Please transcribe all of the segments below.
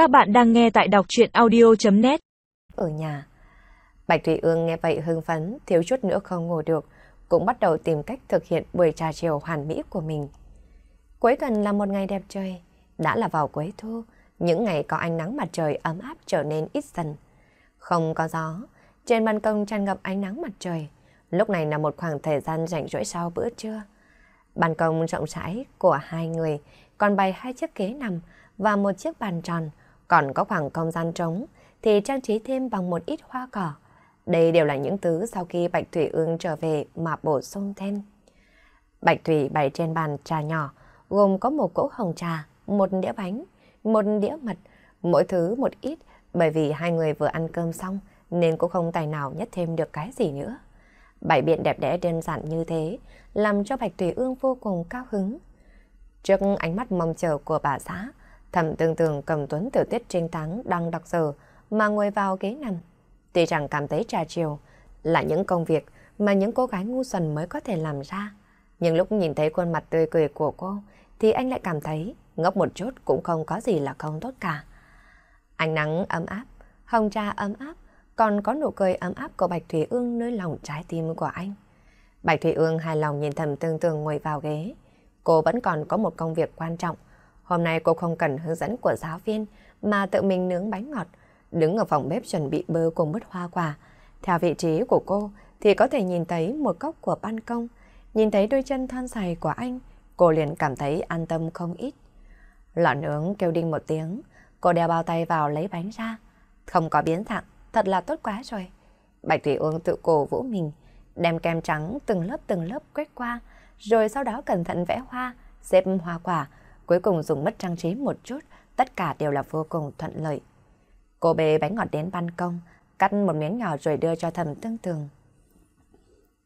Các bạn đang nghe tại đọc chuyện audio.net Ở nhà Bạch Thủy Ương nghe vậy hưng phấn, thiếu chút nữa không ngủ được, cũng bắt đầu tìm cách thực hiện buổi trà chiều hoàn mỹ của mình. Cuối tuần là một ngày đẹp trời, đã là vào cuối thu, những ngày có ánh nắng mặt trời ấm áp trở nên ít dần. Không có gió, trên ban công tràn ngập ánh nắng mặt trời, lúc này là một khoảng thời gian rảnh rỗi sau bữa trưa. Ban công rộng rãi của hai người còn bày hai chiếc ghế nằm và một chiếc bàn tròn, còn có khoảng không gian trống thì trang trí thêm bằng một ít hoa cỏ. Đây đều là những thứ sau khi Bạch Thủy Ương trở về mà bổ sung thêm. Bạch Thủy bày trên bàn trà nhỏ, gồm có một cỗ hồng trà, một đĩa bánh, một đĩa mật, mỗi thứ một ít, bởi vì hai người vừa ăn cơm xong nên cũng không tài nào nhất thêm được cái gì nữa. Bày biện đẹp đẽ đơn giản như thế, làm cho Bạch Thủy Ương vô cùng cao hứng. Trước ánh mắt mong chờ của bà xã, thầm tương tường cầm tuấn tiểu tiết trinh thắng đang đọc giờ mà ngồi vào ghế nằm. Tuy rằng cảm thấy trà chiều là những công việc mà những cô gái ngu xuẩn mới có thể làm ra. Nhưng lúc nhìn thấy khuôn mặt tươi cười của cô thì anh lại cảm thấy ngốc một chút cũng không có gì là không tốt cả. Ánh nắng ấm áp, hồng trà ấm áp, còn có nụ cười ấm áp của Bạch Thủy Ương nơi lòng trái tim của anh. Bạch Thủy Ương hài lòng nhìn thầm tương tường ngồi vào ghế. Cô vẫn còn có một công việc quan trọng. Hôm nay cô không cần hướng dẫn của giáo viên mà tự mình nướng bánh ngọt, đứng ở phòng bếp chuẩn bị bơ cùng mứt hoa quả. Theo vị trí của cô thì có thể nhìn thấy một góc của ban công, nhìn thấy đôi chân thon dài của anh, cô liền cảm thấy an tâm không ít. Lọ nướng kêu đinh một tiếng, cô đeo bao tay vào lấy bánh ra. Không có biến dạng, thật là tốt quá rồi. Bạch Thủy Uông tự cổ vũ mình, đem kem trắng từng lớp từng lớp quét qua, rồi sau đó cẩn thận vẽ hoa, xếp hoa quả, cuối cùng dùng mất trang trí một chút, tất cả đều là vô cùng thuận lợi. Cô bê bánh ngọt đến ban công, cắt một miếng nhỏ rồi đưa cho thầm tương tường.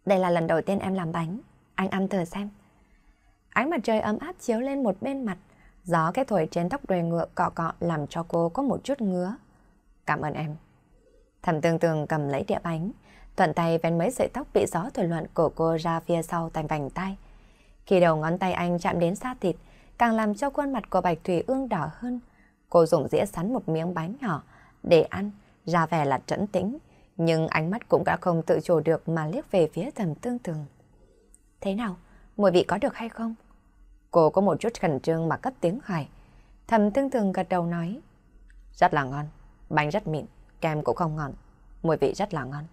Đây là lần đầu tiên em làm bánh, anh ăn thử xem. Ánh mặt trời ấm áp chiếu lên một bên mặt, gió cái thổi trên tóc đuôi ngựa cọ cọ làm cho cô có một chút ngứa. Cảm ơn em. Thầm tương tường cầm lấy đĩa bánh, thuận tay vén mấy sợi tóc bị gió thổi loạn của cô ra phía sau thành vành tay. Khi đầu ngón tay anh chạm đến da thịt, càng làm cho khuôn mặt của Bạch Thủy Ương đỏ hơn. Cô dùng dĩa sắn một miếng bánh nhỏ để ăn, ra vẻ là trấn tĩnh, nhưng ánh mắt cũng đã không tự chủ được mà liếc về phía thầm tương tường. Thế nào? Mùi vị có được hay không? Cô có một chút khẩn trương mà cất tiếng hỏi. Thầm tương tường gật đầu nói. Rất là ngon, bánh rất mịn, kem cũng không ngon, mùi vị rất là ngon.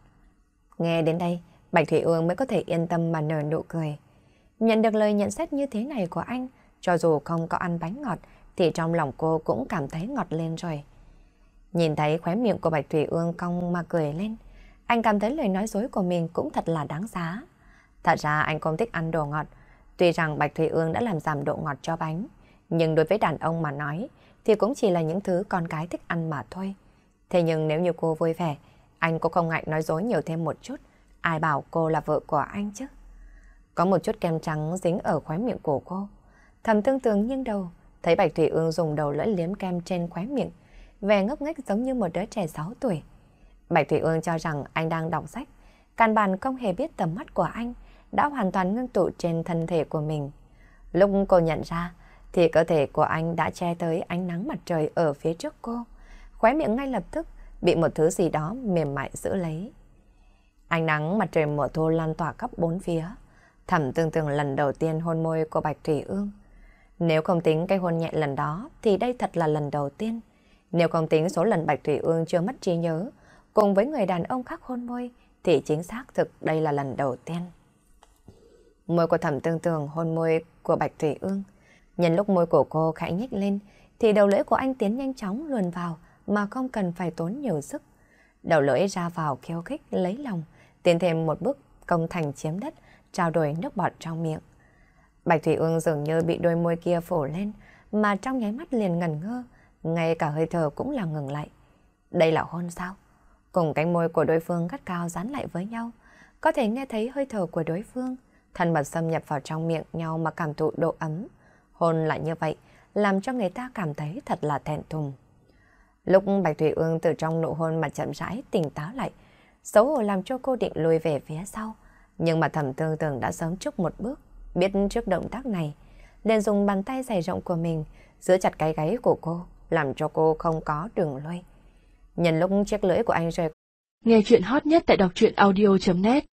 Nghe đến đây, Bạch Thủy Ương mới có thể yên tâm mà nở nụ cười. Nhận được lời nhận xét như thế này của anh, cho dù không có ăn bánh ngọt, thì trong lòng cô cũng cảm thấy ngọt lên rồi. Nhìn thấy khóe miệng của Bạch Thủy Ương cong mà cười lên, anh cảm thấy lời nói dối của mình cũng thật là đáng giá. Thật ra anh không thích ăn đồ ngọt, tuy rằng Bạch Thủy Ương đã làm giảm độ ngọt cho bánh, nhưng đối với đàn ông mà nói, thì cũng chỉ là những thứ con cái thích ăn mà thôi. Thế nhưng nếu như cô vui vẻ, anh cũng không ngại nói dối nhiều thêm một chút, ai bảo cô là vợ của anh chứ. Có một chút kem trắng dính ở khóe miệng của cô. Thầm tương tương nghiêng đầu, thấy Bạch Thủy Ương dùng đầu lưỡi liếm kem trên khóe miệng, vẻ ngốc nghếch giống như một đứa trẻ 6 tuổi. Bạch Thủy Ương cho rằng anh đang đọc sách, căn bản không hề biết tầm mắt của anh đã hoàn toàn ngưng tụ trên thân thể của mình. Lúc cô nhận ra, thì cơ thể của anh đã che tới ánh nắng mặt trời ở phía trước cô. Khóe miệng ngay lập tức bị một thứ gì đó mềm mại giữ lấy. Ánh nắng mặt trời mùa thu lan tỏa khắp bốn phía. Thẩm tương tương lần đầu tiên hôn môi của Bạch Thủy Ương. Nếu không tính cái hôn nhẹ lần đó thì đây thật là lần đầu tiên. Nếu không tính số lần Bạch Thủy Ương chưa mất trí nhớ, cùng với người đàn ông khác hôn môi, thì chính xác thực đây là lần đầu tiên. Môi của thẩm tương tường hôn môi của Bạch Thủy Ương. Nhân lúc môi của cô khẽ nhích lên, thì đầu lưỡi của anh tiến nhanh chóng luồn vào mà không cần phải tốn nhiều sức. Đầu lưỡi ra vào khiêu khích lấy lòng, tiến thêm một bước công thành chiếm đất, trao đổi nước bọt trong miệng. Bạch Thủy Ương dường như bị đôi môi kia phủ lên, mà trong nháy mắt liền ngẩn ngơ, ngay cả hơi thở cũng là ngừng lại. Đây là hôn sao? Cùng cánh môi của đối phương gắt cao dán lại với nhau, có thể nghe thấy hơi thở của đối phương, thân mật xâm nhập vào trong miệng nhau mà cảm thụ độ ấm. Hôn lại như vậy, làm cho người ta cảm thấy thật là thẹn thùng. Lúc Bạch Thủy Ương từ trong nụ hôn mà chậm rãi tỉnh táo lại, xấu hổ làm cho cô định lùi về phía sau. Nhưng mà thẩm tương tưởng đã sớm trước một bước, biết trước động tác này, liền dùng bàn tay dày rộng của mình giữ chặt cái gáy của cô, làm cho cô không có đường lui. Nhân lúc chiếc lưỡi của anh rời Nghe chuyện hot nhất tại đọc truyện audio.net